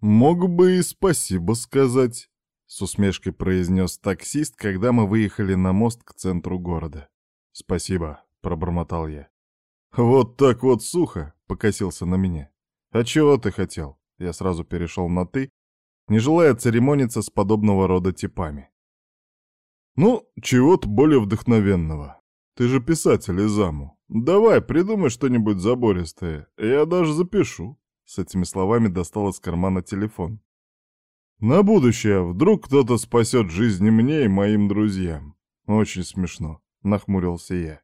«Мог бы и спасибо сказать», — с усмешкой произнес таксист, когда мы выехали на мост к центру города. «Спасибо», — пробормотал я. «Вот так вот сухо», — покосился на меня. «А чего ты хотел?» Я сразу перешел на «ты», не желая церемониться с подобного рода типами. «Ну, чего-то более вдохновенного. Ты же писатель из заму. Давай, придумай что-нибудь забористое, я даже запишу». С этими словами достал из кармана телефон. «На будущее, вдруг кто-то спасет жизни мне и моим друзьям. Очень смешно», — нахмурился я.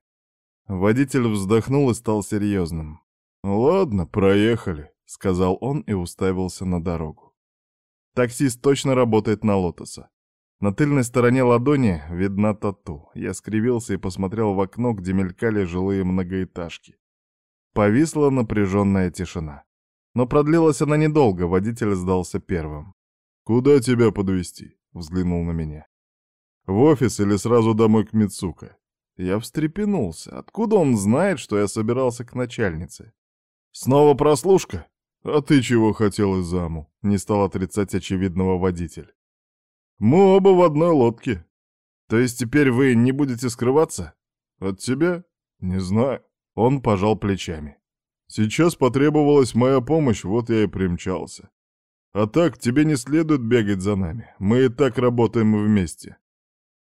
Водитель вздохнул и стал серьезным. «Ладно, проехали», — сказал он и уставился на дорогу. Таксист точно работает на Лотоса. На тыльной стороне ладони видна тату. Я скривился и посмотрел в окно, где мелькали жилые многоэтажки. Повисла напряженная тишина. Но продлилась она недолго, водитель сдался первым. «Куда тебя подвести? взглянул на меня. «В офис или сразу домой к Мицука?» Я встрепенулся. Откуда он знает, что я собирался к начальнице? «Снова прослушка? А ты чего хотел из заму?» Не стал отрицать очевидного водитель. «Мы оба в одной лодке. То есть теперь вы не будете скрываться? От тебя? Не знаю». Он пожал плечами. Сейчас потребовалась моя помощь, вот я и примчался. А так, тебе не следует бегать за нами. Мы и так работаем вместе.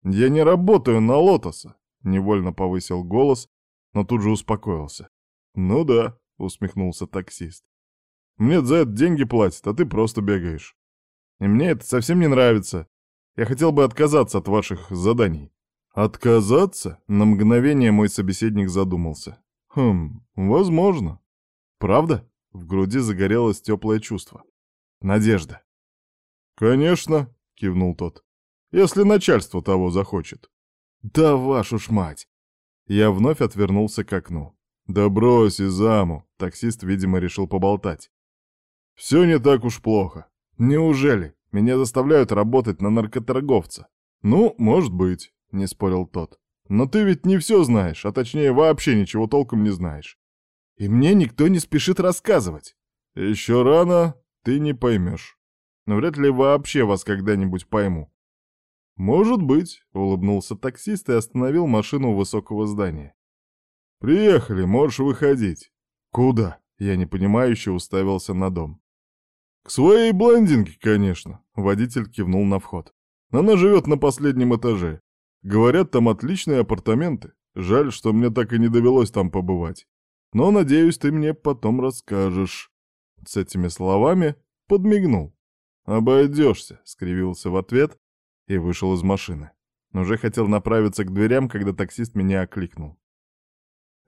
Я не работаю на Лотоса, невольно повысил голос, но тут же успокоился. Ну да, усмехнулся таксист. Мне за это деньги платят, а ты просто бегаешь. И мне это совсем не нравится. Я хотел бы отказаться от ваших заданий. Отказаться? На мгновение мой собеседник задумался. Хм, возможно. Правда? В груди загорелось теплое чувство. Надежда. Конечно, кивнул тот. Если начальство того захочет. Да вашу ж мать! Я вновь отвернулся к окну. Да брось, заму. Таксист, видимо, решил поболтать. Все не так уж плохо. Неужели? Меня заставляют работать на наркоторговца. Ну, может быть, не спорил тот. Но ты ведь не все знаешь, а точнее вообще ничего толком не знаешь. И мне никто не спешит рассказывать. Еще рано, ты не поймешь. Но вряд ли вообще вас когда-нибудь пойму. Может быть, улыбнулся таксист и остановил машину у высокого здания. Приехали, можешь выходить. Куда? Я непонимающе уставился на дом. К своей блондинке, конечно, водитель кивнул на вход. Она живет на последнем этаже. Говорят, там отличные апартаменты. Жаль, что мне так и не довелось там побывать. Но, надеюсь, ты мне потом расскажешь». С этими словами подмигнул. «Обойдешься», — скривился в ответ и вышел из машины. Уже хотел направиться к дверям, когда таксист меня окликнул.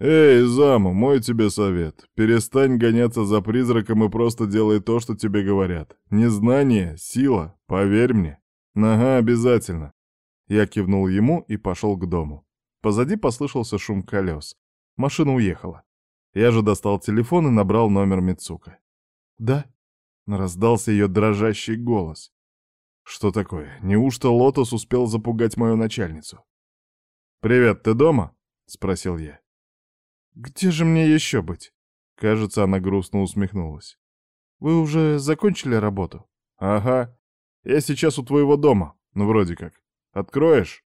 «Эй, заму, мой тебе совет. Перестань гоняться за призраком и просто делай то, что тебе говорят. Незнание — сила, поверь мне». «Ага, обязательно». Я кивнул ему и пошел к дому. Позади послышался шум колес. Машина уехала. Я же достал телефон и набрал номер Мицука. «Да?» — раздался ее дрожащий голос. «Что такое? Неужто Лотос успел запугать мою начальницу?» «Привет, ты дома?» — спросил я. «Где же мне еще быть?» Кажется, она грустно усмехнулась. «Вы уже закончили работу?» «Ага. Я сейчас у твоего дома. Ну, вроде как. Откроешь?»